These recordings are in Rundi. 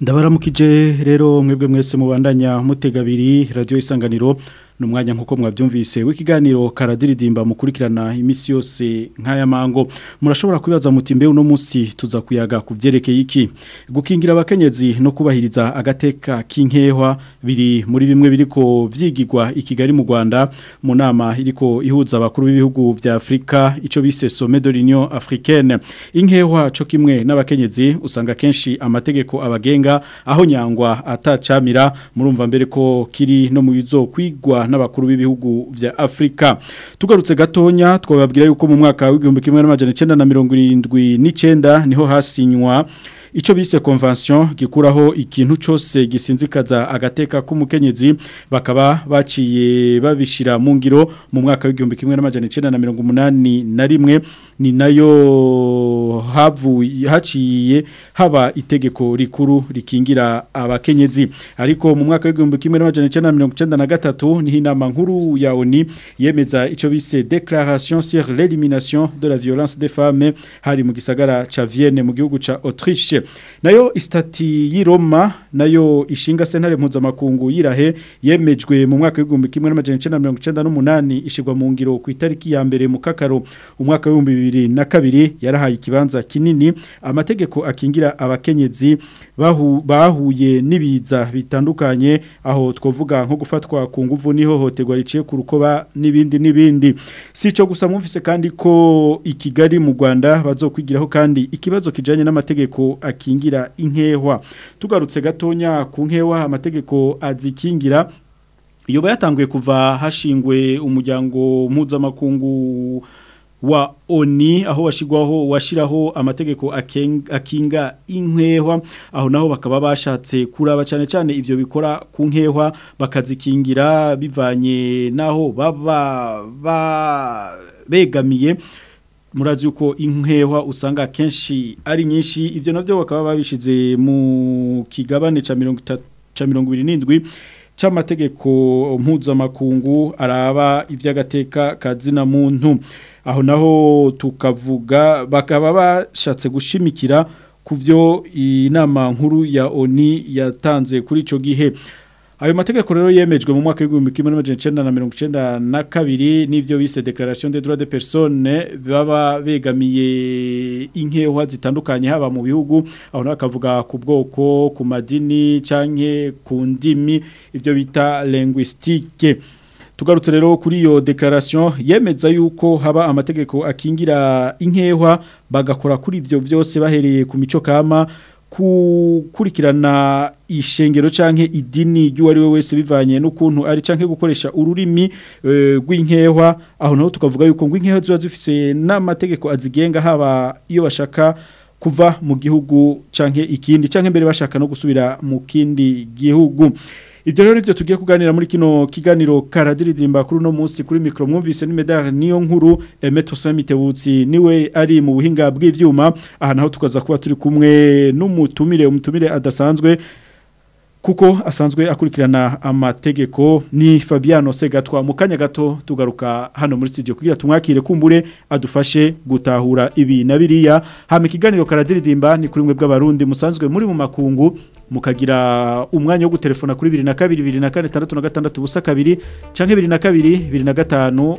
ndabaramukije rero mwebwe mwese mubandanya mutegabiri radio isanganiro numwanya nkuko mwabyumvise w'ikiganiro karadiridimba mukurikirana imisi yose nk'aya mango murashobora kwibaza muti mbe uno munsi tuza kuyaga kubyerekeye iki gukingira abakenyezi no kubahiriza agateka k'inkehwa biri muri bimwe biriko vyigirwa i Kigali mu Rwanda mu nama iriko ihuza abakuru b'ibihugu bya Afrika ico bise Sommet de l'Union Africaine inkehwa cyo kimwe n'abakenyezi usanga kenshi amategeko abagenga aho nyangwa atacamira murumva mbere ko kiri no mu bizo kwigwa n'abakuru b'ibihugu vya Afrika tugarutse gatonya twababwira yuko mu mwaka wa 1979 niho hasinywa Icho bise konvention gikuraho ikintu cyose gisinzikaza agateka k'umukenyezi bakaba baciye babishira mu ngiro mu mwaka wa 1981 ni nayo havuye haciye haba itegeko rikuru rikingira abakenyezi ariko mu mwaka w'igihumbi kimwe n'amajana inama nkuru ya oni yemeza icyo bise declaration sur l'elimination de la violence des femmes hari mu gisagara cha Vienne mu gihugu cha Autriche nayo istati y'i Roma nayo ishinga sentare mpuzamakungu yirahe yemejwe mu mwaka w'igihumbi kimwe ishigwa mu ngiro ku itariki ya mbere mu kakaro umwaka w'ibihumbi bibiri na kabiri yarahaye ikibanza kinini amategeko akingira abakenyezi bahuye n'ibiza bitandukanye aho twavuga nko gufatwa ku nguvu n'ihohoterwa riciye ku rukoba n'ibindi n'ibindi si cyo gusa mumvise kandi ko i Kigali mu Rwanda bazokwigiraho kandi ikibazo kijanye n'amategeko akingira inkehwa tugarutse gatonya ku nkewa amategeko azikingira iyo yatanguye kuva hashingwe umuryango mpuzamakungu wa oni aho washigwaho washiraho amategeko akinga inkehwa aho naho bakaba bashatse kuraba cyane cyane ivyo bikora ku nkehwa bakazikingira bivanye naho baba ba begamiye murazi uko inkehwa usanga kenshi ari nyinshi ibyo navyo bakaba babishize mu kigabane ca 27 c'amategeko mpuzamakungu araba ivy'agateka kazina muntu aho naho tukavuga bakaba bashatse gushimikira ku byo inama nkuru ya oni yatanze kuri icyo gihe ayo mategeko rero yemejwe mu mwaka w'igihumbi kimwe n'amajana na kabiri n'ibyo bise dekararasiyo des droits de personne baba begamiye inkehwa zitandukanye haba mu bihugu aho n’akavuga ku bwoko ku madini canke ku ndimi ibyo bita linguistique tugarutse rero kuri iyo declaration yemeza yuko haba amategeko akingira inkehwa bagakora kuri ivyo vyose bahereye ku mico kama kukurikirana ishengero canke idini ry'uwari we wese bivanye n'ukuntu ari canke gukoresha ururimi eh, rw'inkehwa uh, aho naho tukavuga yuko ngo inkehwa ziba zifise n'amategeko azigenga haba iyo bashaka kuva mu gihugu canke ikindi canke mbere bashaka no gusubira mu kindi gihugu ibyo rero nibyo tugiye kuganira muri kino kiganiro karadiridimba kuri uno munsi kuri mikoro mwumvise n'imidari niyo nkuru emeto samitewutsi niwe ari mu buhinga bw'ibyuma aha naho tukaza kuba turi kumwe n'umutumire umutumire adasanzwe kuko asanzwe akurikirana amategeko ni Fabiano Segatwa mu kanya gato tugaruka hano muri studio kugira tumwakire kumbure adufashe gutahura ibi na biriya hama ikiganiro karadiridimba ni kuri mwe bw'abarundi musanzwe muri mu makungu mukagira umwanya wo gutelefona kuri 2226 ubusa kabiri canke 2225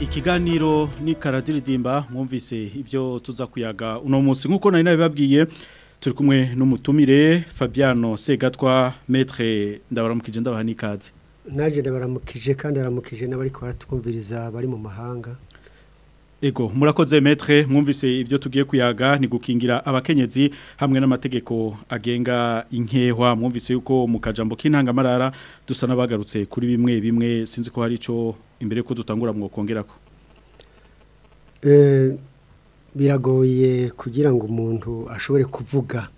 ikiganiro ni karadiridimba mwumvise ibyo tuza kuyaga uno munsi nk'uko nari nabibabwiye turi kumwe n'umutumire fabiano segatwa metre ndabaramukije ndabaha naje ndabaramukije kandi aramukije n'abari kubatwumviriza bari mu mahanga Ego murakoze metre mwumvise ibyo tugiye kuyaga ni gukingira abakenyezi hamwe n'amategeko agenga inkehwa mwumvise yuko mu kajambo k'intangamarara dusa nabagarutse kuri bimwe bimwe sinzi ko hari ico imbere ko dutangura mwokongerako. Eh biragoye kugira ngo umuntu ashobore kuvuga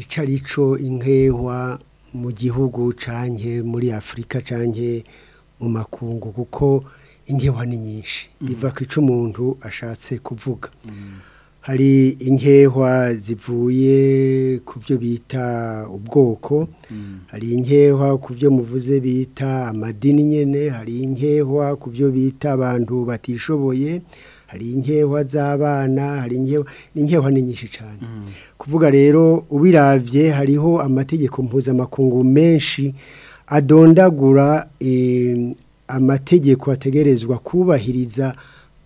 ico ari inkehwa mu gihugu canke muri Afrika canke mu makungu kuko inkeho ni nyinshi biva mm. ku ico umuntu ashatse kuvuga mm. hari inkehwa zivuye ku byo bita ubwoko mm. hari inkehwa ku byo muvuze bita amadini nyine hari inkehwa ku byo bita abantu batishoboye hari inkehwa z'abana hari inkehwa inkehwa ni nyinshi cyane kuvuga rero ubirabye hariho amategeko mpuzamakungu menshi adondagura eh, amategeko ategerezwa kubahiriza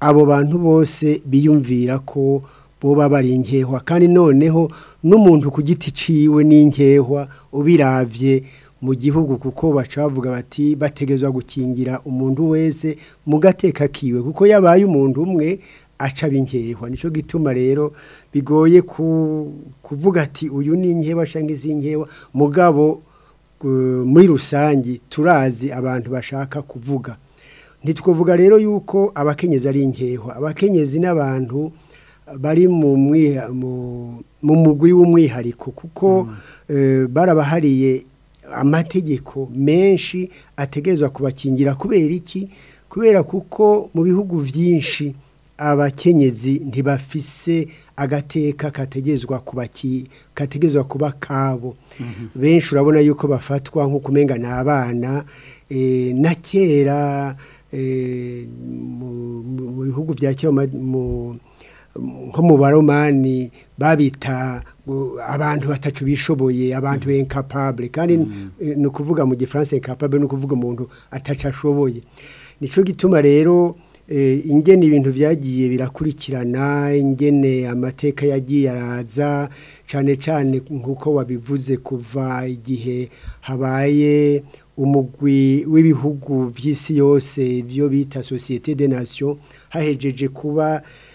abo bantu bose biyumvira ko boba bari inkehwa kandi noneho n'umuntu ku giti ciwe n'inkehwa ubiravye mu gihugu kuko bavuga bati bategezwa gukingira umuntu weze mu gateka kiwe kuko yabaye umuntu umwe aca binkehwa nico gituma rero bigoye kuvuga ati uyu ni inkewa cyangwa izi nkewa mugabo muri rusange turazi abantu bashaka kuvuga ntitwavuga rero yuko abakenyezi ari inkeho abakenyezi n'abantu bari mu mugwi w'umwihariko kuko mm. eh, barabahariye amategeko menshi ategerezwa kubakingira kubera iki kubera kuko mu bihugu byinshi abakenyezi ntibafise agateka kategezwa kategezwa kuba kabo mhm. benshi urabona yuko bafatwa nko kumenga n'abana eh, na kera eh, mu bihugu bya kera nko mu baromani babita abantu batatu bishoboye abantu mhm. incapable kandi ni mhm. eh, ukuvuga mu gifaransa incapable ni ukuvuga umuntu atacu ashoboye nicyo gituma rero Eh, ingene ibintu byagiye birakurikirana ingene amateka yagiye araza cyane cyane nk'uko wabivuze kuva igihe habaye umugwi w'ibihugu by'isi yose ibyo bita société des Nations hahejeje kuba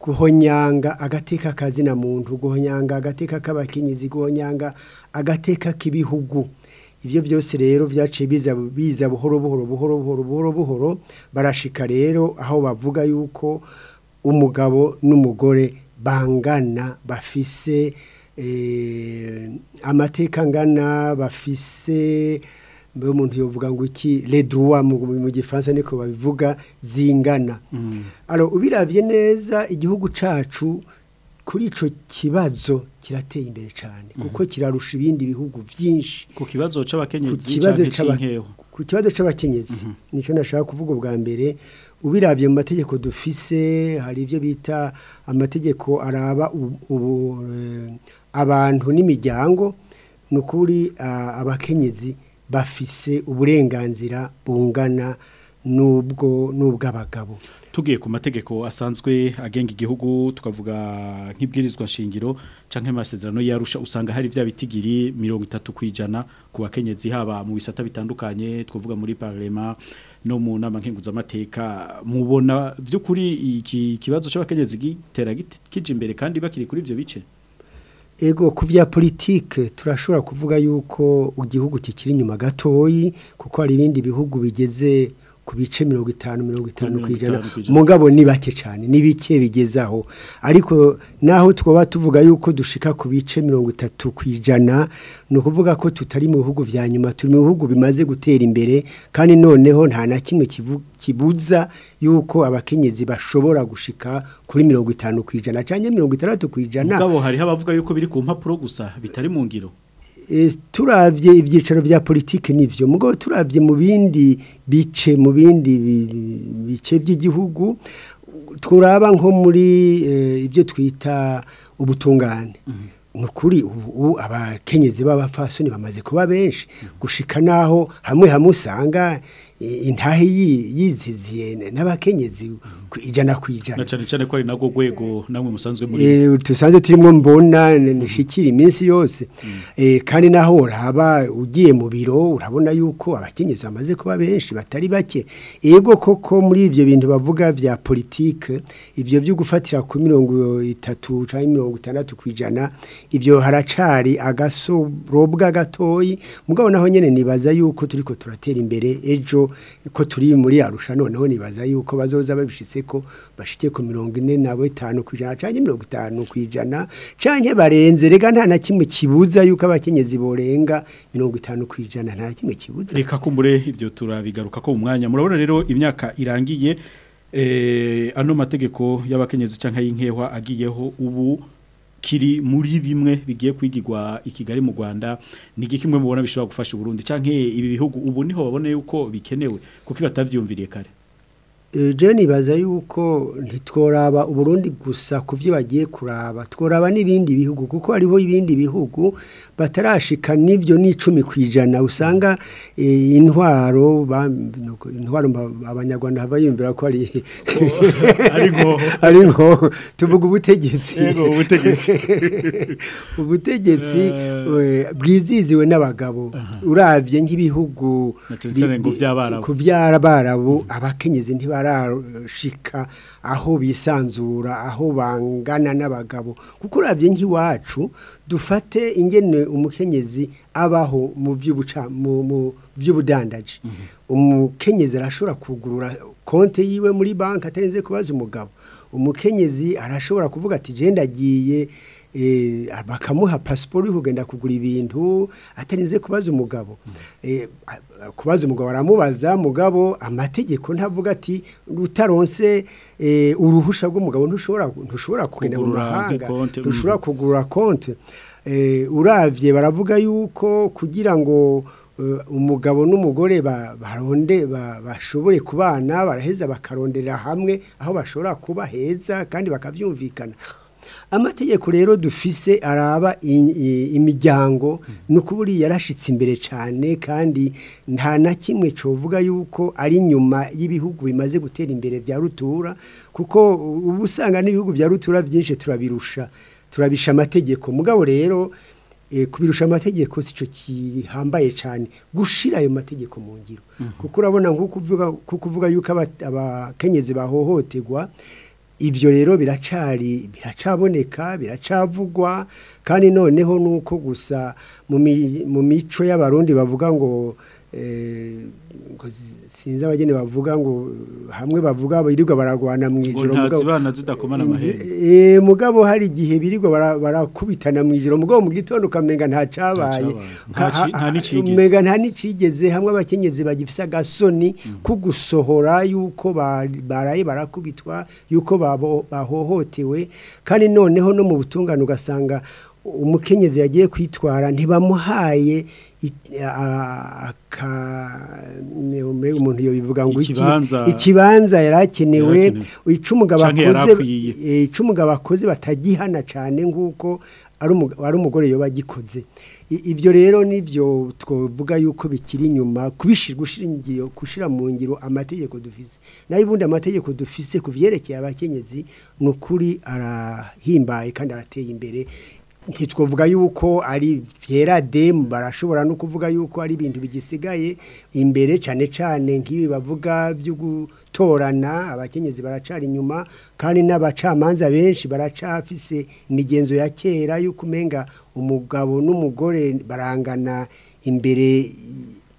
guhonyanga agateka na muntu guhonyanga agateka k'abakenyezi guhonyanga agateka k'ibihugu ibyo byose rero byace biza buhoro buhoro buhoro buhoro buhoro buhoro barashika rero aho bavuga yuko umugabo n'umugore bangana bafise Eh, amateka angana bafise mbe umuntu yovuga ngo iki leduwa mu gifaransa niko babivuga zingana mm. alors ubiravye neza igihugu cacu kuri ico kibazo kirateye imbere cyane mm-hmm. kuko kirarusha ibindi bihugu byinshi ku kibazo c'abakenyezi ku kibazo c'abakenyezi mm-hmm. nico nashaka kuvuga ubwa mbere ubiravye mu mategeko dufise hari ibyo bita amategeko araba ubu abantu n'imiryango nukuri ukuri abakenyezi bafise uburenganzira bungana n'ubwo n'ubw'abagabo tugiye ku mategeko asanzwe agenga igihugu tukavuga nk'ibwirizwa nshingiro cyangwa amasezerano yarusha usanga hari bya bitigiri mirongo itatu ku ijana ku bakenyezi haba mu bisata bitandukanye twavuga muri parlema no mu nama nkenguzamateka mubona by'ukuri iki kibazo cy'abakenyezi gitera kije imbere kandi bakiri kuri ibyo bice ego ku bya politike turashobora kuvuga yuko igihugu kikiri inyuma gatoyi kuko hari ibindi bihugu bigeze ku bice mirongo itanu mirongo itanu ku ijana mugabo ni bake cyane ni bike aho ariko naho twaba tuvuga yuko dushika ku bice mirongo itatu kwijana ni ukuvuga ko tutari mu bihugu bya nyuma turi mu bihugu bimaze gutera imbere kandi noneho nta na kimwe kibuza yuko abakenyezi bashobora gushika kuri mirongo itanu kwijana ijana cyangwa mirongo itandatu kwijana ijana mugabo hariho abavuga yuko biri ku mpapuro gusa bitari mu ngiro Eh, turabye ibyicaro bya politiki nibyo mugo turabye mu bindi bice mu bindi bice by'igihugu turaba nko muri eh, ibyo twita ubutungane nukuri mm-hmm. abakenyezi b'abafasoni bamaze kuba benshi gushika naho hamwe hamusanga intahe yiziziye n'abakenyezi ku ijana ku ijana cyane ko ari nako rwego namwe musanzwe muri eh, tusanzwe turimo mbona nishikira iminsi yose mm. eh, kandi naho uraba ugiye mu biro urabona yuko abakenyezi bamaze kuba benshi batari bake yego koko muri ibyo bintu bavuga bya politike ibyo byo gufatira ku mirongo itatu cyangwa mirongo itandatu ibyo haracari agasorobwa gatoyi mugabo naho nyine nibaza yuko turi turatera imbere ejo ko turi muri Arusha noneho nibaza yuko bazoza babishitse ko bashike ku 40 na 5 kwijana canke 50 kwijana canke barenze rega nta na kimwe kibuza yuko abakenyezi borenga 50 kwijana nta kimwe kibuza reka kumbure ibyo turabigaruka ko umwanya murabona rero imyaka irangiye eh ano mategeko y'abakenyezi cyangwa y'inkehwa agiyeho ubu kiri muri bimwe bigiye kwigirwa i Kigali mu Rwanda ni kimwe mubona bishobora gufasha Burundi canke ibi bihugu ubu niho babone uko bikenewe kuko batavyumviriye kare Eh, jeni baza yuko ntitworaba uburundi gusa ku byo bagiye kuraba tworaba n'ibindi bihugu kuko hariho ibindi bihugu batarashika n'ibyo n'icumi ku ijana usanga eh, intwaro intwaro abanyarwanda bayumvira ko ari oh, ari ngo tuvuga ubutegetsi ubutegetsi eh. bwiziziwe n'abagabo urabye nk'ibihugu ku by'abarabu abakenyezi ntibara batarashika aho bisanzura aho bangana n'abagabo kuko urabye nk'iwacu dufate ingene umukenyezi abaho mu byubuca mu by'ubudandaji mhm. umukenyezi arashobora kugurura konti yiwe muri banki atarinze kubaza umugabo umukenyezi arashobora kuvuga ati genda agiye Eh, bakamuha pasiporo kugenda kugura ibintu atarinze kubaza umugabo hmm. eh, kubaza umugabo aramubaza mugabo amategeko ntavuga ati rutaronse eh, uruhusha rw'umugabo ntushobora kugenda mu mahanga hmm. ntushobora kugura konti urabye baravuga yuko kugira ngo umugabo n'umugore baronde bashobore kubana baraheza bakarondera hamwe aho bashobora kuba heza kandi bakabyumvikana amategeko rero dufise araba imiryango ni ukuburi yarashyitse imbere cyane kandi nta na kimwe cyovuga yuko ari nyuma y'ibihugu bimaze gutera imbere bya rutura kuko ubusanga n'ibihugu bya rutura byinshi turabirusha turabisha amategeko mugabo rero eh, kubirusha amategeko si cyo kihambaye cyane gushira ayo mategeko mu ngiro mhmm. kuko urabona nk'uko kuvuga yuko abakenyezi bahohotegwa ibyo rero biracari biracaboneka biracavugwa kandi noneho nuko gusa mu mico y'abarundi bavuga ngo Eh, sinzi abagene bavuga ngo hamwe bavuga birirwa baragwana mu ijoro eh, eh, mugabo hari igihe birirwa barakubitana mu ijoro mugabo mu gitondo ukamenga nta cyabaye umenga nta n'icigeze hamwe abakenyezi bagifise gasoni mm. ko gusohora yuko baraye barakubitwa yuko babo bahohotewe kandi noneho no mu butungano ugasanga umukenyezi yagiye kwitwara ntibamuhaye umuntu bivuga ngo ikibanza yari akenewe ica umugabo akoze batagihana cyane nk'uko ari umugore yo agikoze ibyo rero nibyo twavuga yuko bikiri inyuma gushyira mu ngiro amategeko dufise nayo ubundi amategeko dufise ku abakenyezi ni ukuri arahimbaye kandi arateye imbere ntitwavuga yuko ari de barashobora no kuvuga yuko ari ibintu bigisigaye imbere cyane cyane nk'ibi bavuga byo gutorana abakenyezi baracara inyuma kandi n'abacamanza benshi baracafise imigenzo ya kera yukumenga umugabo n'umugore barangana imbere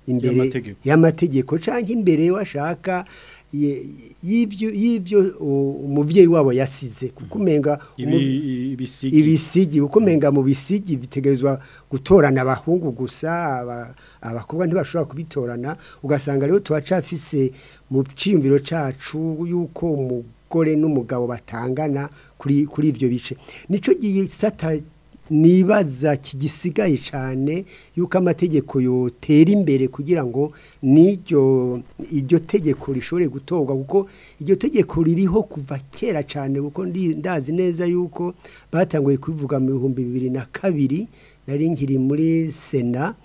imbere y'amategeko cyangwa imbere washaka y'ibyo umubyeyi wabo yasize mm. kukumenga ibisigi kukumenga mm. mu bisigi bitegerezwa gutorana abahungu gusa abakobwa ntibashobora kubitorana ugasanga rero tubacafise mu cyiyumviro cacu y'uko umugore n'umugabo batangana kuri ibyo bice nicyo gihe nibaza kigisigaye cyane yuko amategeko yotera imbere kugira ngo n'iryo iryo tegeko rishobore gutorwa kuko iryo tegeko ririho kuva kera cyane kuko ndazi neza yuko batanguye kubivuga mu bihumbi bibiri na kabiri nari nkiri muri sena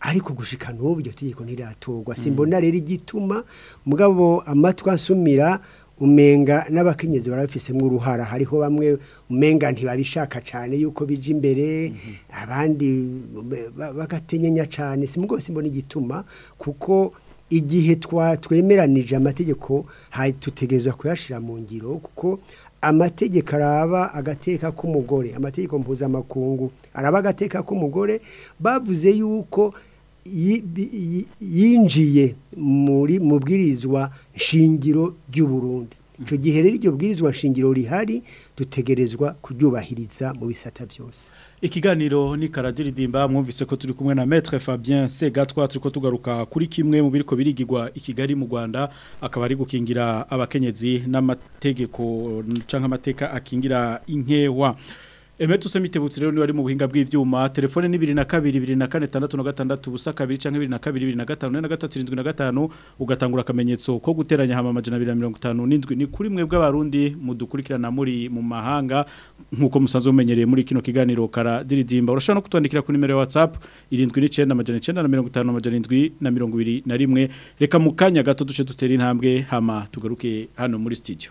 ariko gushika n'ubu iryo tegeko ntiratorwa mm. simbona rero igituma mugabo amatwi asumira umenga n'abakenyezi barabifisemo uruhara hariho bamwe umenga ntibabishaka cyane yuko bije imbere mhm. abandi bagatenyenya cyane si rwose igituma kuko igihe twemeranije amategeko tutegereza kuyashira mu ngiro kuko amategeko araba agateka k'umugore amategeko mpuzamakungu araba agateka k'umugore bavuze yuko yinjiye muri mu shingiro nshingiro ry'uburundi icyo gihe rero iryo bwirizwa shingiro rihari dutegerezwa kuryubahiriza mu bisata byose ikiganiro ni karadiridimba mwumvise ko turi kumwe na Maître Fabien Segatwa turiko tugaruka kuri kimwe mu biriko birigirwa i Kigali mu Rwanda akaba ari gukingira abakenyezi n'amategeko canke amateka akingira inkewa Emeto usemitebutse rero ni wari mu buhinga bw'ivyuma telefone ni 22 2466 ubusa kabiri canke 22 25 4375 ugatangura akamenyetso ko guteranya hama majana 257 ni kuri mwe bw'abarundi mudukurikirana muri mu mahanga nkuko musanzwe umenyereye muri kino kiganiro karadiridimba urashobora no kutwandikira ku nimero ya WhatsApp 79 majana na 55 majana 7 na 21 reka mukanya gato duce dutera intambwe hama tugaruke hano muri studio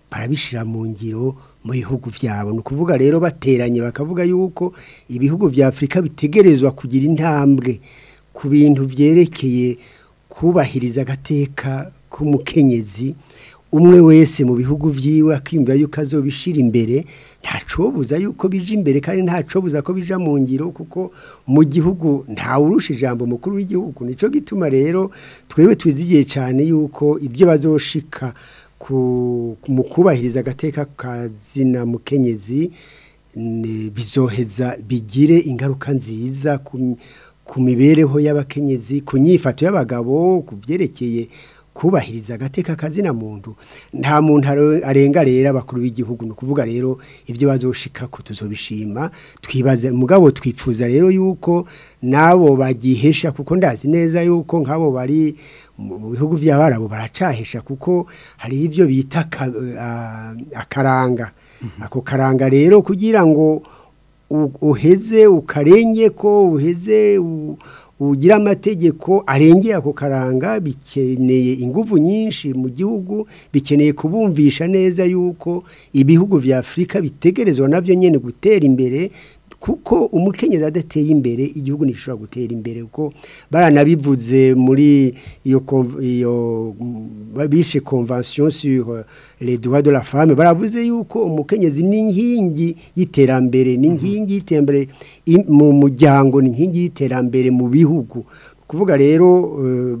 barabishyira mu ngiro mu bihugu byabo ni ukuvuga rero bateranye bakavuga yuko ibihugu bya afurika bitegerezwa kugira intambwe ku bintu byerekeye kubahiriza agateka k'umukenyezi umwe wese mu bihugu byiwe akimba yuko azobishira imbere ntacobuza yuko bije imbere kandi ntacobuza ko bija mu ngiro kuko mu gihugu nta ntawurusha ijambo mukuru w'igihugu nico gituma rero twewe twizigiye cyane yuko ibyo bazoshika ku mu kubahiriza agateka kazina mukenyezi bizoheza bigire ingaruka nziza ku mibereho y'abakenyezi ku nyifato y'abagabo ku byerekeye kubahiriza agateka kazina muntu nta muntu arenga rero bakuru b'igihugu ni ukuvuga rero ibyo bazoshika ko tuzobishima twibaze mugabo twipfuza rero yuko nabo bagihesha kuko ndazi neza yuko nk'abo bari mu bihugu by'abarabo baracahesha kuko hari ibyo bita eh, akaranga mhm. ako karanga rero kugira ngo uheze ukarenge ko uheze ugira amategeko arengeye ako karanga bikeneye ingufu nyinshi mu gihugu bikeneye kubumvisha neza yuko ibihugu bya afurika bitegerezwa nabyo nyine gutera imbere kuko umukenyezi adateye imbere igihugu ntishobora gutera imbere kuko baranabivuze muri iyo bishe konvansiyo sur le droit de la femme baravuze yuko umukenyezi ni inkingi y'iterambere ni mhm. inkingi y'iterambere mu muryango ni inkingi y'iterambere mu bihugu kuvuga rero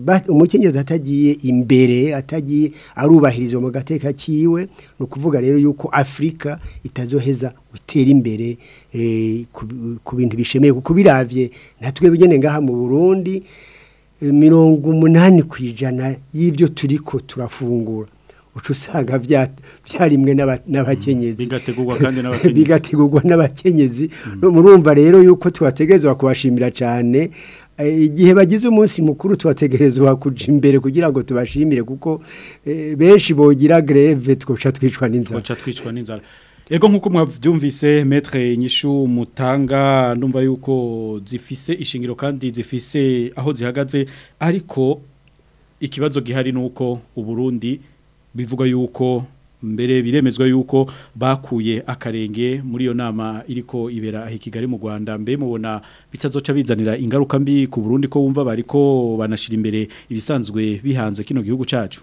eh, umukenyezi atagiye imbere atagiye arubahiriza mu gateka kiwe ni ukuvuga rero yuko Afrika itazoheza gutera imbere eh, ku bintu bishemeye kuko natwe bigene ngaha mu burundi eh, mirongo umunani ku ijana y'ibyo turi turafungura uca usanga byarimwe n'abakenyezi mm, bigategurwa n'abakenyezi mm. murumva rero yuko tubategerezwa kubashimira cyane Eh, igihe bagize umunsi mukuru tubategerezwa kujya imbere kugira ngo tubashimire kuko eh, benshi bogira greve twoca twicwa n'inzara Ego nkuko mwavyumvise metre nyishu mutanga ndumva yuko zifise ishingiro kandi zifise aho zihagaze ariko ikibazo gihari nuko uburundi bivuga yuko mbere biremezwa yuko bakuye akarenge muri iyo nama iriko ibera Kigali mu Rwanda mbe mubona bitazoca bizanira ingaruka mbi ku Burundi ko wumva bariko banashira imbere ibisanzwe bihanze kino gihugu cacu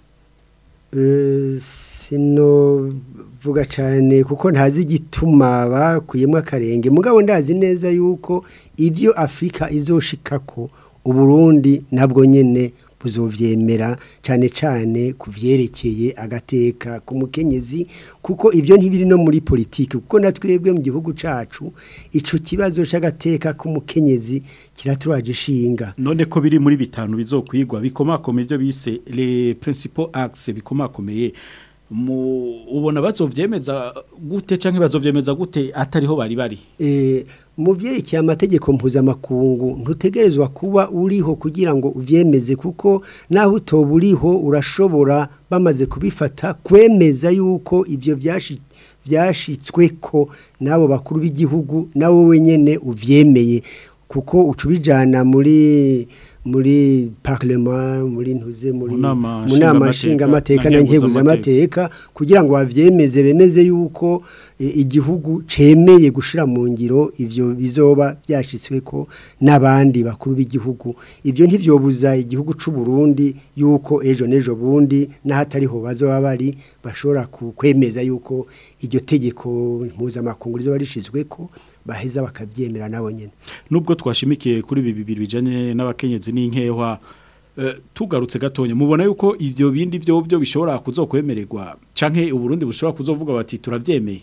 eh, sino vuga cyane kuko ntazi igituma bakuyemo akarenge mugabo ndazi neza yuko ibyo Afrika izoshikako uburundi nabwo nyene kuzovyemera cyane cyane kuvyerekeye agateka ku mukenyezi kuko ibyo ntibiri no muri politiki kuko natwebwe mu gihugu cacu ico kibazo c'agateka ku mukenyezi kiraturaje ishinga none ko biri muri bitanu bizokwigwa bikomakomeye byo bise les principaux axes bikomakomeye mu ubona batsobyemeza gute cyangwa batsobyemeza gute atariho bari bari e, mu byerekeye amategeko mpuzamakungu ntutegerezwa kuba uriho kugira ngo ubyemeze kuko naho utoba uriho urashobora bamaze kubifata kwemeza yuko ibyo byashitswe ko n'abo bakuru b'igihugu nawe wenyine ubyemeye kuko uca muri muri parlement muri ntuze muri mu nama amateka na nkeguzamateka kugira ngo bavyemeze bemeze yuko e, igihugu cemeye gushira mu ngiro ivyo bizoba ko nabandi bakuru b'igihugu ivyo ntivyobuza igihugu c'u Burundi yuko ejo nejo bundi nahatariho bazoba bari bashora kwemeza yuko iryo tegeko mpuzamakungu rizoba ko. baheza bakabyemera nabo nyine nubwo twashimikiye kuri ibi bibiri bijyanye n'abakenyezi n'inkehwa eh, tugarutse gatonya mubona yuko ibyo bindi byo byo bishobora kuzokwemererwa canke uburundi bushobora kuzovuga bati turabyemeye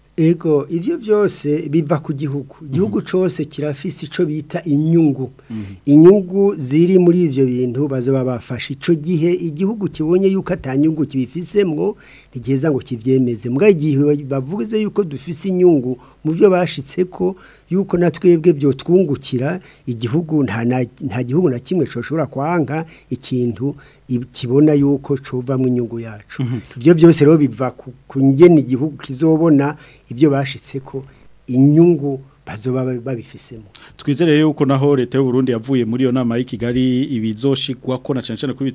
ego ibyo byose biva ku gihugu igihugu mhm. cyose kirafise icyo bita inyungu mhm. inyungu ziri muri ibyo bintu bazo bafashe icyo gihe igihugu kibonye yuko atanyungu kibifisemwo ntigeza ngo kibyemeze mbwa igihe bavuze yuko dufise inyungu mu byo bashyitse ko yuko na twebwe byo twungukira igihugu nta gihugu na kimwe cyoshobora kwanga ikintu kibona yuko cuvamo inyungu yacu mhm. ibyo byose rero biva ku ngeni igihugu kizobona ibyo bashitse ko inyungu bazoba babifisemo twizere yuko naho leta y'u Burundi yavuye muri iyo nama y'i Kigali ibizoshigwa ko na cyane cyane kuri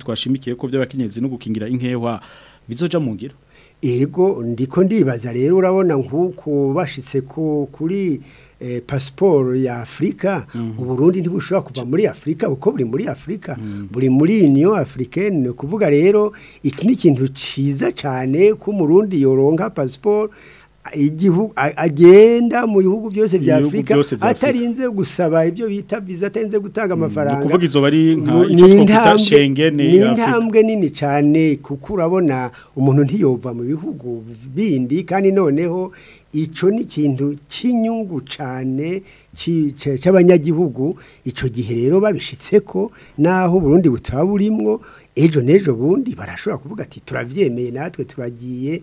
ko by'abakenyezi no gukingira inkewa bizoja mu ngiro Ego ndiko ndibaza rero urabona nkuko bashitse ko kuri eh, passport ya Afrika mm. Mm-hmm. uburundi ntibushobora kuva muri Afrika uko buri muri Afrika mm. buri muri Union Africaine kuvuga rero iki ni ikintu ciza cyane ko umurundi yoronka passport igihugu agenda mu bihugu byose bya Afrika atarinze gusaba ibyo bita visa atarinze gutanga mm, amafaranga mm, kuvuga izo bari nka ni intambwe nini cyane kuko urabona umuntu ntiyova mu bihugu bindi kandi noneho ico ni kintu cy'inyungu cyane cy'abanyagihugu ico gihe rero babishitseko naho Burundi butaburimwo ejo n'ejo bundi barashobora kuvuga ati turabyemeye natwe turagiye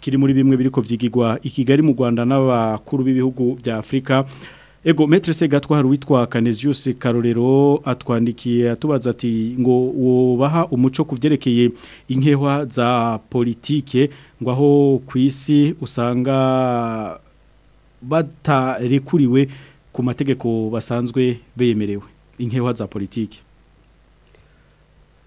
kiri muri bimwe biriko vyigirwa i Kigali mu Rwanda n'abakuru b'ibihugu bya Afrika Ego metre segatwa witwa Canesius Karorero atwandikiye atubaza ati ngo wobaha umuco kuvyerekeye inkehwa za politike ngo aho kwisi usanga batarekuriwe ku mategeko basanzwe bemerewe inkewa za politiki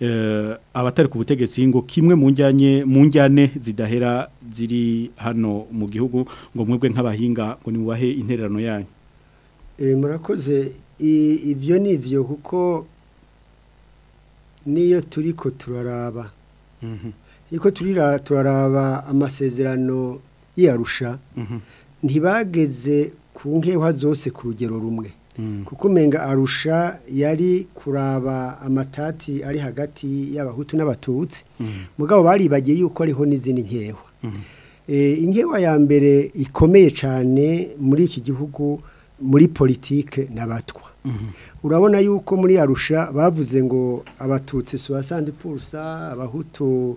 Eh, abatari ku butegetsi ngo kimwe mu njyanye mu njyane zidahera ziri hano mu gihugu ngo mwebwe nk'abahinga ngo nimubahe intererano yanyu eh, murakoze ibyo ni kuko niyo turi ko turaraba mhm. turira turaraba amasezerano y'iyarusha mhm. ntibageze ku nkewa zose ku rugero rumwe Mm. kuko umenga arusha yari kuraba amatati ari hagati y'abahutu n'abatutsi mm. mugabo bagiye yuko ariho n'izindi nkewa mm. eh, inkewa ya mbere ikomeye cyane muri iki gihugu muri politike n'abatwa mm-hmm. urabona yuko muri arusha bavuze ngo abatutsi suwasandi purusa abahutu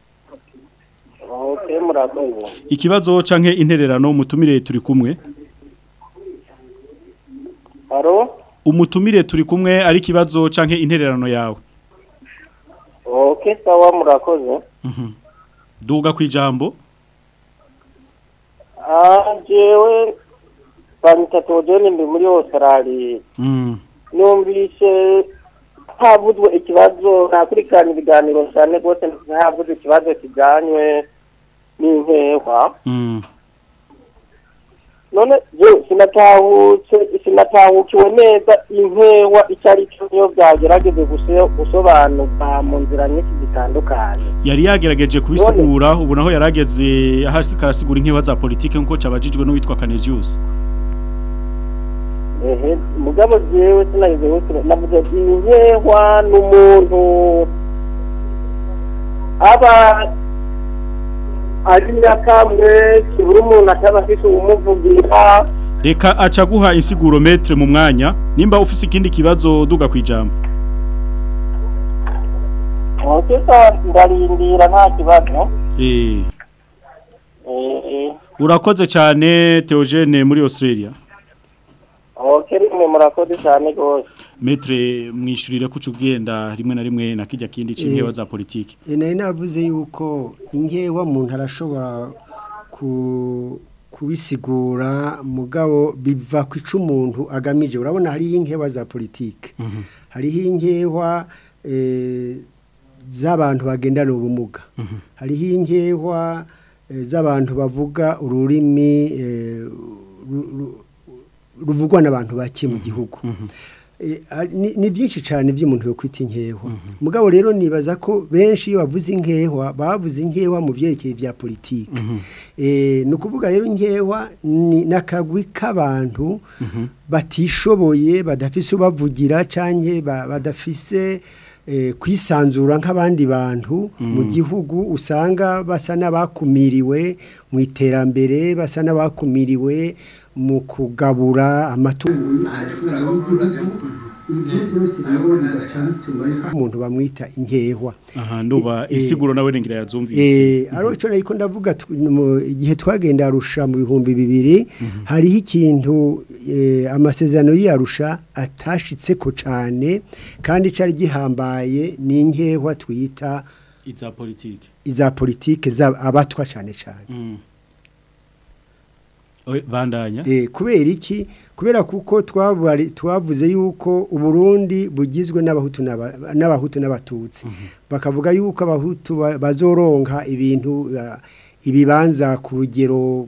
ikibazo canke intererano umutumire turi kumwe umutumire turi kumwe ari ikibazo canke intererano yawe oke sawa murakoze mhm. duga ku ijambo ah, jewe banita todeni ndi muri osirali mm. numvise havuzwe ikibazo nakurikirana ibiganiro cyane rwose havuzwe ikibazo kijyanywe n'inkehwa mm. none yewe sinatahutse sinatahukiwe neza inkewa icyo ari cyo niyo byagerageze gusobanuka mu nzira nyinshi zitandukanye yari yagerageje kubisigura ubu naho yari ageze karasigura inkewa za politiki nk'uko cyabajijwe n'uwitwa kaneziyusi mugabo jewe sinageze hose navuze inkewa n'umuntu aba ari nyakambwe kibura umuntu ataba afite ubumuvugira reka aca insiguro metre mu mwanya nimba ufite ikindi kibazo duga ku ijambo eh. Eh, eh. urakoze cyane Theogene muri Australia Okay, murakoze cyane rwose metre mwishurira ko ucugenda rimwe na rimwe na kijya kindi cinkewa eh. za politike eh, nari navuze yuko ingewa muntu arashobora ku kubisigura mugabo biva ku ico umuntu agamije urabona hari inkewa za politike mm -hmm. hari inkewa eh, z'abantu bagendana ubumuga mm -hmm. hari inkewa eh, z'abantu bavuga ururimi eh, ruvugwa n'abantu bake mu mhm. gihugu mm -hmm. Eh, ah, ni byinshi cyane by'umuntu yo kwita inkehwa mugabo rero nibaza ko benshi iyo bavuze inkehwa bavuze inkehwa mu byerekeye bya politiki eh, ni ukuvuga rero inkehwa ni n'akagwi k'abantu mhm. batishoboye badafise ubavugira cyangwa badafise Eh, kwisanzura nk'abandi bantu mm. mu gihugu usanga basa n'abakumiriwe mu iterambere basa n'abakumiriwe mu kugabura amatungo Mm. umuntu bamwita inkehwa aha nduba eh, eh, isiguro nawe ngira yazumvise eh arocho mm-hmm. nariko ndavuga igihe twagenda arusha mu bihumbi bibiri mm-hmm. hariho ikintu eh, amasezerano y'arusha atashitse ko cyane kandi cyari gihambaye ni inkehwa twita iza politike iza politike abatwa cyane cyane mm. bandanya eh, kubera iki kubera kuko twavuze yuko uburundi bugizwe n'abahutu n'abahutu n'abatutsi mhm. bakavuga yuko abahutu bazoronka ibintu ibibanza ku rugero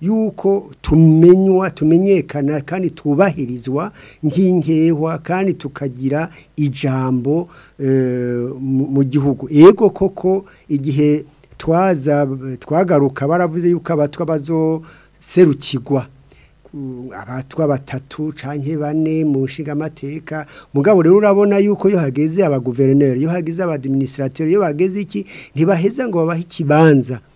yuko tumenywa tumenyekana kandi tubahirizwa nk'inkehwa kandi tukagira ijambo eh, mu gihugu yego koko igihe twaza twagaruka baravuze yuko abatwa serukigwa abatwa batatu canke bane mu nshingamateka mugabo rero urabona yuko yo hageze abaguverineri iyo hageze abadministrateur yo bageze iki ntibaheza ngo babahe ikibanza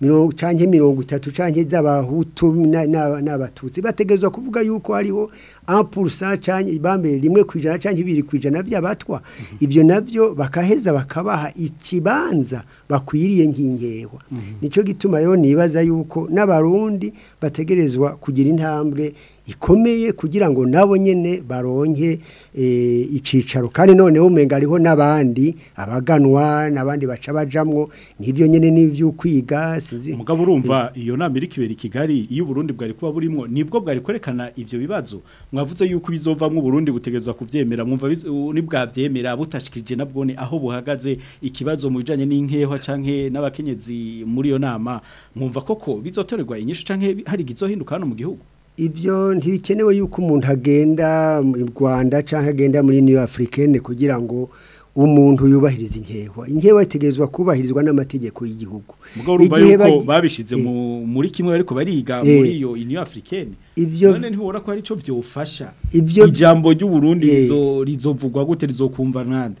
mirongo canke mirongo itatu canke z'abahutu n'abatutsi bategezwa kuvuga yuko hariho 1% canke bambe rimwe kwijana canke ibiri kwijana by'abatwa mm -hmm. ibyo navyo bakaheza bakabaha ikibanza bakwiriye nkingewa mm -hmm. nico gituma rero nibaza yuko n'abarundi bategerezwa kugira intambwe ikomeye kugira ngo nabo nyene baronke eh, icicaro kandi none umenga ariho n'abandi abaganwa n'abandi baca bajamwo nibyo nyene n'ibyo kwiga sinzi mugabo urumva eh. iyo nama iri kibera Kigali iyo Burundi bwari kuba burimo nibwo bwari kwerekana ivyo bibazo mwavuze yuko bizovamwe Burundi butegezwa kuvyemera mwumva ni bwavyemera butashikije nabwone aho buhagaze ikibazo mu bijanye n'inkeho canke n'abakenyezi muri iyo nama mwumva koko bizotorerwa inyishu canke hari gizohinduka hano mu gihugu ibyo ntibikenewe yuko umuntu agenda mu rwanda cyangwa agenda muri new African kugira ngo umuntu yubahirize inkehwa inkehwa itegerezwa kubahirizwa n'amategeko y'igihugu igihe babishyize eh. muri kimwe ariko bariga eh. muri iyo niyo afurikene ibyo none ntibora ko ari cyo byofasha ijambo ry'uburundi eh. rizovugwa gute rizokumva nande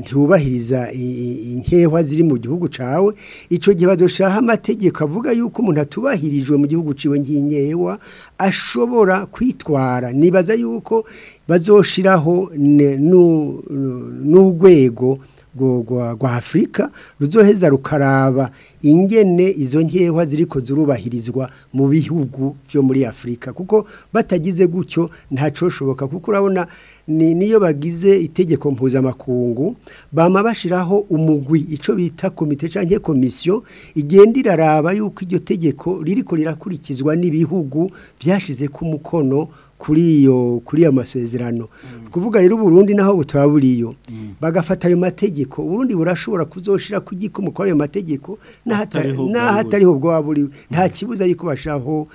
ntubahiriza inkehwa ziri mu gihugu cawe ico gihe badoshaha amategeko avuga yuko umuntu atubahirijwe mu gihugu ciwe nkinyewa ashobora kwitwara nibaza yuko bazoshiraho n'urwego rwa afurika ruzoheza rukaraba ingene izo nkehwa ziriko zurubahirizwa mu bihugu byo muri afurika kuko batagize gutyo ntacoshoboka kuko urabona niyo bagize itegeko mpuzamakungu bama bashyiraho umugwi ico bita komite cyangwa komisiyo igenda iraraba yuko iryo tegeko ririko rirakurikizwa n'ibihugu byashize ku mukono kuri iyo kuri ayo masezerano mm. kuvuga rero Burundi naho butaburiyo mm. bagafata ayo mategeko Burundi burashobora kuzoshira kugikomo kwa ayo mategeko nahatariho ubwo buri mm. nta kibuza yuko bashiraho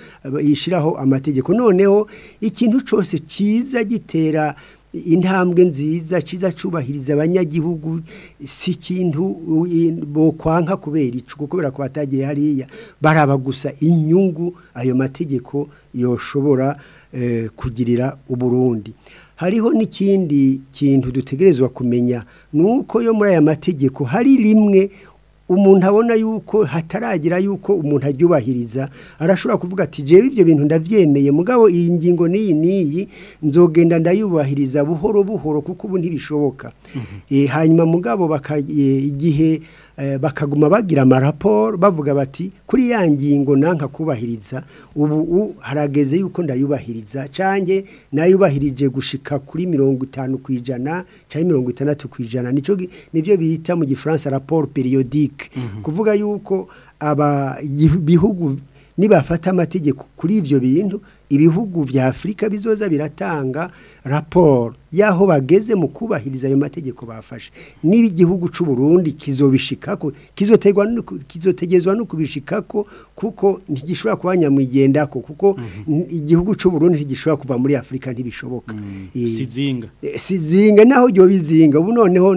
yishiraho amategeko noneho ikintu cyose cyiza gitera intambwe nziza kiza cyubahiriza abanyagihugu si kintu bo bokwanka kubera icu kubera ko batagiye hariya baraba gusa inyungu ayo mategeko yoshobora eh, kugirira uburundi hariho n'ikindi kintu dutegerezwa kumenya ni yo muri aya mategeko hari rimwe umuntu abona yuko hataragira yuko umuntu aryubahiriza arashobora kuvuga ati jewe ibyo bintu ndabyemeye mugabo iyi ngingo n'iyi n'iyi nzogenda ndayubahiriza buhoro buhoro kuko ubu ntibishoboka mhm. eh, hanyuma mugabo eh, igihe Eh, bakaguma bagira amaraporo bavuga bati kuri ya ngingo nanka kubahiriza ubu harageze yuko ndayubahiriza cyanjye nayubahirije gushika kuri mirongo itanu ku ijana cyangwa mirongo itandatu ku ijana nibyo bita mu gifaransa raporo periyodike mhm. kuvuga yuko aba bihugu nibafata amategeko kuri ibyo bintu ibihugu bya afurika bizoza biratanga raporo y'aho bageze mu kubahiriza ayo mategeko bafashe niba igihugu cy'u Burundi kizobishikako kizotegezwa no kubishikako kuko ntigishobora kuba ko kuko mhm. igihugu cy'u Burundi ntigishobora kuva muri afurika ntibishoboka mm. eh, sizinga naho ryo bizinga ubu noneho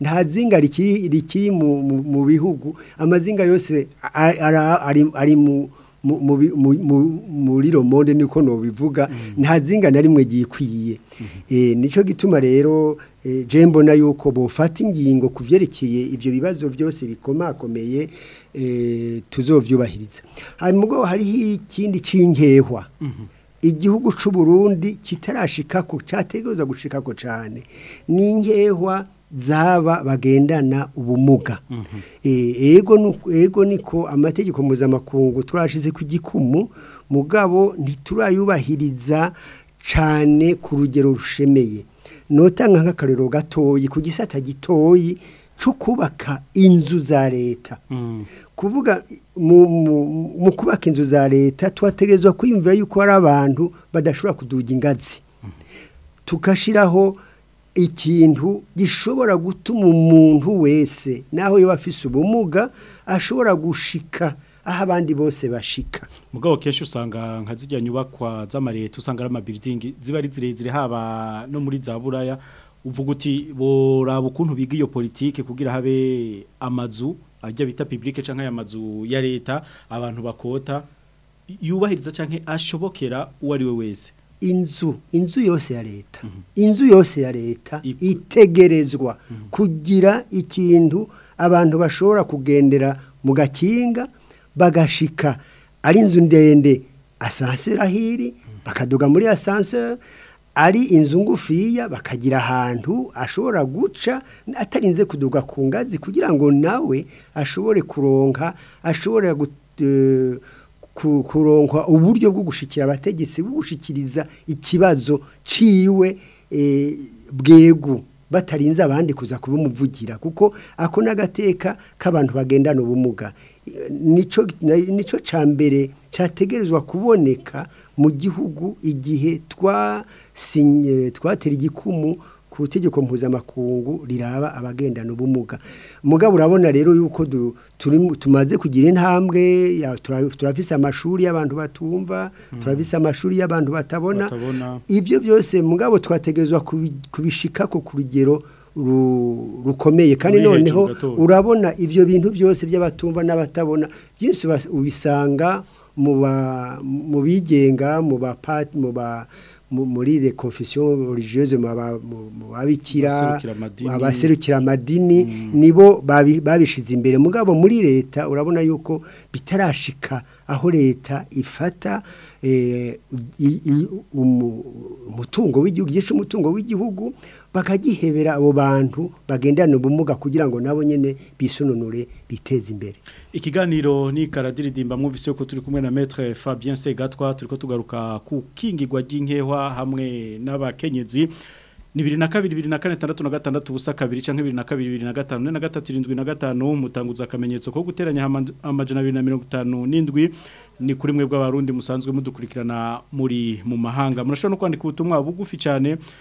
nta zinga rikiri mu bihugu amazinga yose ari mu muri romonde niko nubivuga mm. nta zinga na rimwe ryikwiye mm-hmm. eh, nicyo gituma rero eh, je mbona yuko bufata ingingo ku byerekeye ibyo bibazo byose bikomakomeye eh, tuzobyubahiriza hari ubwo hariho ikindi cy'inkehwa mm-hmm. igihugu cy'u Burundi kitarashika ku cyategereza gushika ko cyane ni inkehwa z'aba bagendana ubumuga mhm. eh, ego niko amategeko mpuzamakungu turashize ku gikumu mugabo ntiturayubahiriza cane ku rugero rushemeye notanga nk'akarero gatoyi ku gisata gitoyi cyo kubaka inzu za leta mm. kuvuga mu kubaka inzu za leta tuhategerezwa kwiyumvira yuko ari abantu badashobora kuduga ingazi mm. tukashiraho ikintu gishobora gutuma umuntu wese naho iyo afise ubumuga ashobora gushika aho abandi bose bashika mugabo kenshi usanga nka zijya nyubakwa z'amareta usanga ari amabizingi ziba ari zirezire haba no muri za buraya uvuga uti boraba ukuntu biga iyo politike kugira habe amazu ajya bita publike cyangwa aya mazu ya leta abantu bakota yubahiriza cyangwa ashobokera uwo ari we wese inzu inzu yose ya leta mhm. inzu yose ya leta itegerezwa mhm. kugira ikintu abantu bashobora kugendera mu gakinga bagashika ari inzu ndende asansera hiri mhm. bakaduga muri asansera ari inzu ngufiya bakagira ahantu ashobora guca atarinze kuduga ku ngazi kugira ngo nawe ashobore kuronka ashobora eh, kuronkwa uburyo bwo gushikira abategetsi bwo gushyikiriza ikibazo ciwe e, bwego batarinze abandi kuza kubimuvugira kuko ako n'agateka k'abantu bagendana ubumuga nicyo cya mbere cyategerezwa kuboneka mu gihugu igihe twasinye twatera igikumu ku itegeko mpuzamakungu riraba abagendana ubumuga mugabo urabona rero yuko tumaze kugira intambwe turafise amashuri y'abantu batumva hmm. turafise amashuri y'abantu batabona ibyo byose mugabo twategerezwa kubishikako ku rugero rukomeye kandi noneho urabona ibyo bintu byose by'abatumva n'abatabona byinshi ubisanga mu bigenga mu ba muri de confession religieuse mu abaserukira amadini nibo mm. babishize imbere mugabo muri leta urabona yuko bitarashika aho leta ifata eh, umutungo w'igihugu igisha umutungo w'igihugu bakagihebera abo bantu bagendana ubumuga kugira ngo nabo nyine bisununure biteze imbere ikiganiro ni karadiridimba mwumvise ko turi kumwe na maître Fabien Segatwa turi ko tugaruka ku kingirwa ry'inkehwa hamwe n'abakenyezi ni na kabiri bibiri na kane tandatu na gatandatu ubusa kabiri cyangwa bibiri na kabiri bibiri na gatanu na gatatu irindwi na gatanu mutanguza akamenyetso ko guteranya amajana abiri na mirongo itanu n'indwi ni kuri mwe bw'abarundi musanzwe mudukurikirana muri mu mahanga murashobora no kwandika ubutumwa bugufi cyane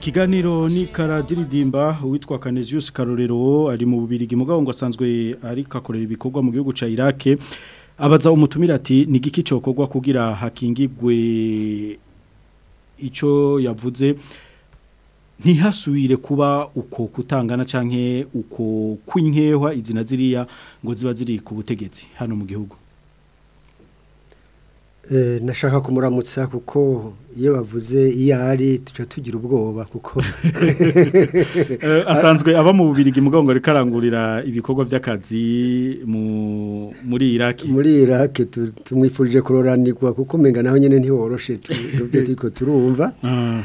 kiganiro ni karadiridimba uwitwa Canesius Karorero ari mu bubirigi mugabo ngo asanzwe ari kakorera ibikorwa mu gihugu ca Iraq abaza umutumira ati ni giki cokogwa kugira hakingigwe ico yavuze ntihasubire kuba uko kutangana canke uko kwinkehwa izina ziriya ngo ziba ziri ku butegetsi hano mu gihugu Eh, nashaka kumuramutsa kuko iyo bavuze iyo ari tujya tugira ubwoba kuko eh, asanzwe aba mu bubiri mugongo rikarangurira ibikorwa by'akazi muri iraki muri iraki tumwifurije kuroranirwa kuko umenya naho nyine ntiworoshe tubyo turi turumva ah.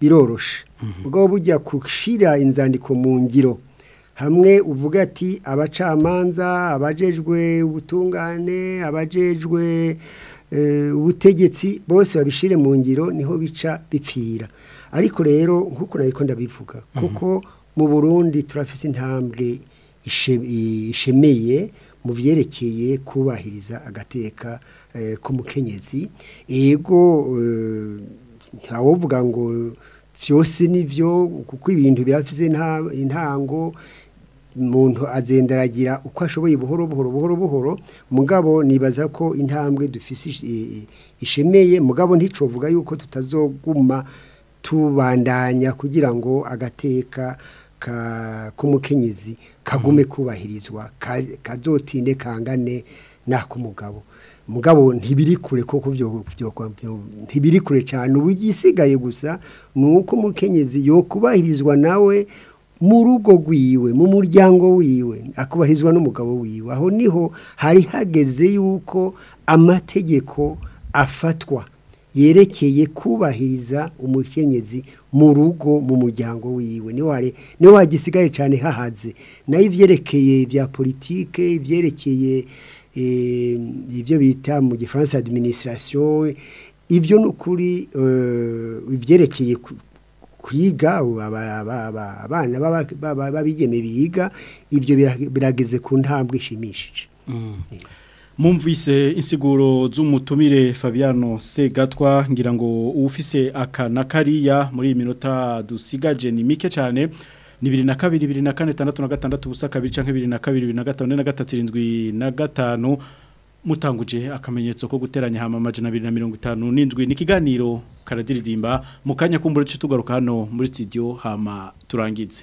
biroroshe mhm. ubwo bujya kushira inzandiko mu ngiro hamwe uvuga ati abacamanza abajejwe ubutungane abajejwe eh, ubutegetsi bose babishyire mu ngiro niho bica bipfira ariko rero nk'uko nabiko ndabivuga mhm. kuko mu burundi turafise intambwe ishemeye mu byerekeye kubahiriza agateka ku eh, k'umukenyezi yego eh, ntawovuga ngo byose ni kuko ibintu biba bifite intango umuntu agenda uko ashoboye buhoro buhoro buhoro buhoro mugabo nibaza ko intambwe dufise ishemeye mugabo nticovuga yuko tutazoguma tubandanya kugira ngo agateka k'umukenyezi kagume mhm. kubahirizwa kazotinde kangane n'ak'umugabo mugabo ntibiri kure koko ntibiri kure cyane ubu gusa ni uko umukenyezi yo kubahirizwa nawe mu rugo gwiwe mu muryango wiwe akubahizwa n'umugabo wiwe aho niho hari hageze yuko amategeko afatwa yerekeye kubahiriza umukenyezi mu rugo mu muryango wiwe ni ni hagisigaye cyane hahaze nayo ibyerekeye bya politike ibyerekeye eh, ibyo bita mu gifaransa administration ibyo ni ukuri eh, ibyerekeye kwiga abana b'abigeme biga ibyo birageze ku ntambwe ishimishije mumvise mm. insiguro z'umutumire Fabiano Segatwa ngira ngo ufise aka na kariya muri iyi minota dusigaje ni mike cyane ni bibiri na kabiri bibiri na kane na gatandatu ubusa kabiri cyangwa bibiri na kabiri na gatanu na gatatu irindwi na gatanu mutanguje akamenyetso ko guteranya hama amajana abiri na mirongo itanu n'indwi ni ikiganiro karadiridimba mu kanya kumbura duce tugaruka hano muri studio hama turangize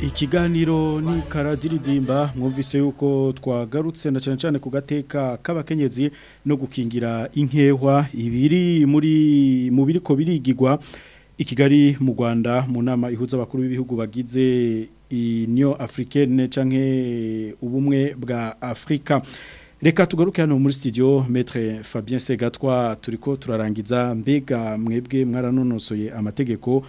ikiganiro ni karadiridimba mwumvise yuko twagarutse na cyane cyane kugateka k'abakenyezi no gukingira inkehwa ibiri muri mu biriko birigirwa i Kigali mu Rwanda mu nama ihuza abakuru b'ibihugu bagize Union Africaine canke ubumwe bwa Afrika reka tugaruke hano muri studio metre Fabien Segatwa turiko turarangiza mbega mwebwe mwaranonosoye amategeko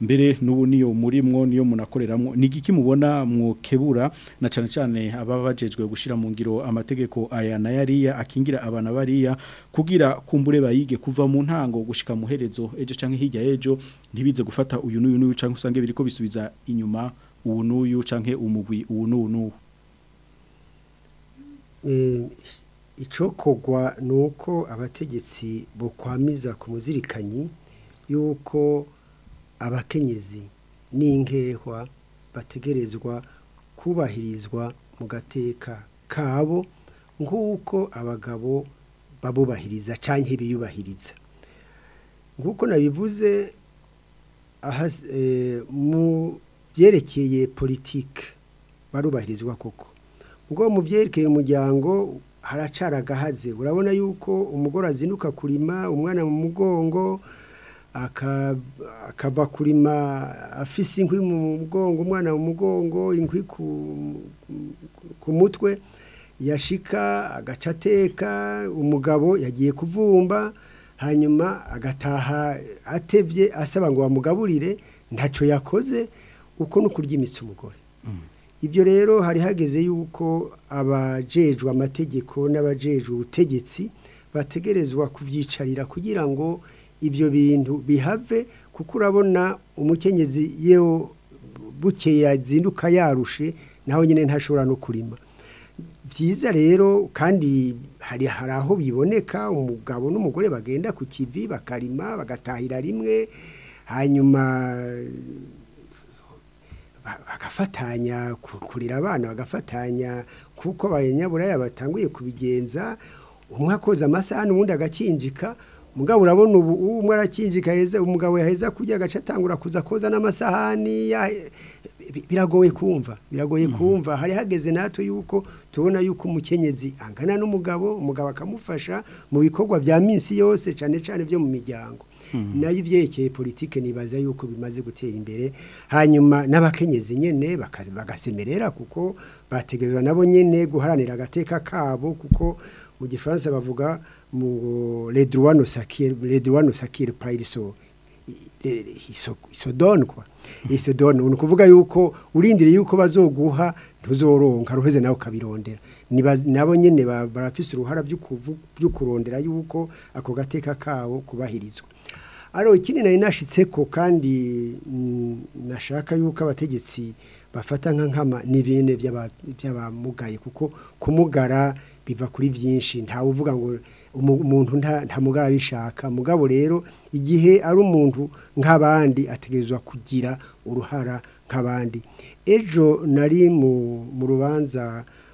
mbere n'ubu niyo murimwo niyo munakoreramo ni igiki mubona mwokebura na cyane cyane ababa gushira mu ngiro amategeko aya na yariya akingira abana bariya kugira kumbure bayige kuva mu ntango gushika mu herezo ejo cyangwa hirya y'ejo ntibize gufata uyu n'uyu n'uyu cyangwa usange biri bisubiza inyuma ubu n'uyu cyangwa umugwi ubu n'ubu Eh, icokogwa ni uko abategetsi bokwamiza ku muzirikanyi y'uko abakenyezi n'ingehwa bategerezwa kubahirizwa mu gateka kabo nk'uko abagabo babubahiriza cyangwa ibiyubahiriza nk'uko nabivuze eh, mu byerekeye politiki barubahirizwa koko ubwo mu byerekeye umuryango haracara agahaze urabona yuko umugore azinuka kurima umwana mu mugongo akaba kurima afise inkwi mu mugongo umwana mu mugongo inkwi ku mutwe yashika agacateka umugabo yagiye kuvumba hanyuma agataha atebye asaba ngo bamugaburire ntacyo yakoze uko ni ukurya imitsi umugore ibyo rero hari hageze yuko abajejwe amategeko n'abajejwe ubutegetsi bategerezwa kubyicarira kugira ngo ibyo bintu bihave kuko urabona umukenyezi yewe bukeye zinduka yarushe naho nyine ntashobora no kurima byiza rero kandi hari hari aho biboneka umugabo n'umugore bagenda ku kivi bakarima bagatahira rimwe hanyuma bagafatanya kurira abana bagafatanya kuko abanyaburaya batanguye kubigenza umwakoze akoza amasahani ubundi agakinjika umugabo urabona ubu umwe arakinjika heza umugabo yaheza kurya agaca atangura kuza koza n'amasahani biragoye kumva biragoye mm-hmm. kumva hari hageze natwe yuko tubona yuko umukenyezi angana n'umugabo umugabo akamufasha mu bikorwa bya minsi yose cyane cyane byo mu miryango Hmm. nayo ibyerekeye politiki nibaza yuko bimaze gutera imbere hanyuma n'abakenyezi nyine bagasemerera kuko bategereza nabo nyine guharanira agateka kabo kuko mu gifaransa bavuga mu redouane sakire redouane sakire payiriso isodone kwa isodone ni ukuvuga yuko urindire yuko bazoguha ntuzoronka ruheze nawe ukabirondera nabo nyine barafise uruhara byo kurondera yuko ako gateka kawo kubahirizwa ariko ikindi nari nashyitse ko kandi mm, nashaka yuko abategetsi bafata nka nkama ni by'abamugaye kuko kumugara biva kuri byinshi nta uvuga ngo umuntu nta mugara abishaka mugabo rero igihe ari umuntu nk'abandi ategerezwa kugira uruhara nk'abandi ejo nari mu rubanza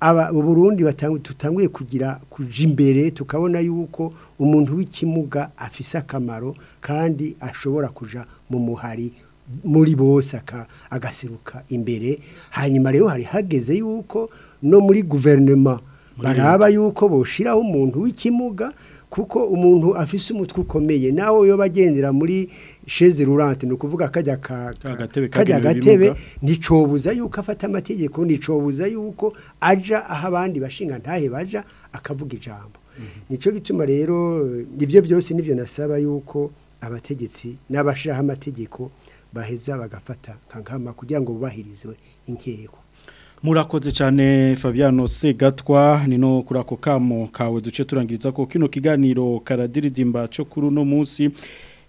aba Burundi tutanguye kugira kuja imbere tukabona yuko umuntu w'ikimuga afise akamaro kandi ashobora kuja mu muhari muri bose agaseruka imbere hanyuma rero hari hageze yuko no muri guverinoma baraba yuko boshiraho umuntu w'ikimuga kuko umuntu afise umutwe ukomeye nawe yo bagendera muri sheze rurante ni ukuvuga kajya agatebe nicobuza yuko afata amategeko nicobuza yuko aja aho abandi bashinga ntahe bajya akavuga ijambo mhm. nicyo gituma rero ibyo byose nibyo nasaba yuko abategetsi n'abashiraho amategeko baheza bagafata kankama kugira ngo bubahirizwe inkeko murakoze cyane fabiano segatwa nino no kamo kawe duce turangiriza ko kino kiganiro karadiridimba cyo kuri uno munsi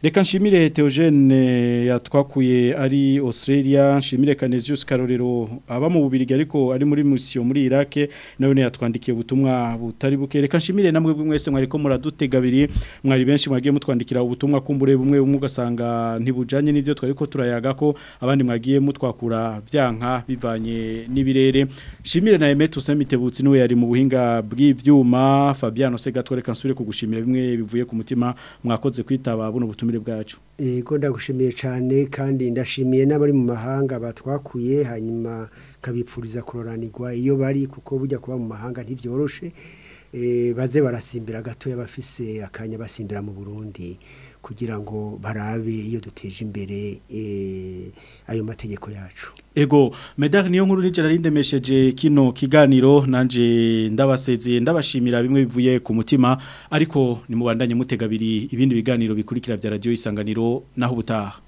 reka nshimire Theogene eh, yatwakuye ari Australia nshimire Canesius Karorero aba mu bubirigi ariko ari muri mission muri Iraq none yatwandikiye ubutumwa butari buke reka nshimire namwe mwese mwariko muradutega muradutegabiri mwari benshi mwagiye mutwandikira ubutumwa kumbure bumwe bumwe ugasanga ntibujanye nivyo twariko turayaga ko abandi mwagiye mutwakura byanka bivanye n'ibirere nshimire na Emeto Semitebutsi niwe yari mu buhinga bw'ivyuma Fabiano Segatwe reka nsubire kugushimira bimwe bivuye ku mutima mwakoze kwitaba buno butumwa n'uburamire bwacu ego ndagushimiye cyane kandi ndashimiye n'abari mu mahanga batwakuye hanyuma kabipfuriza kuroranirwa iyo bari kuko bujya kuba mu mahanga ntibyoroshe Eh, baze barasimbira gato y’abafise akanya basimbira mu burundi kugira ngo barabe iyo duteje imbere eh, ayo mategeko yacu ego medari niyo nkuru nijoro arindemesheje kino kiganiro nanjye ndabasezeye ndabashimira bimwe bivuye ku mutima ariko nimubandanye mutega abiri ibindi biganiro bikurikira bya radiyo isanganiro naho ubutaha